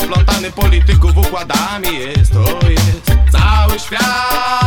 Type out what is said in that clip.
Zalany polityków układami. Jest, to jest Cały świat.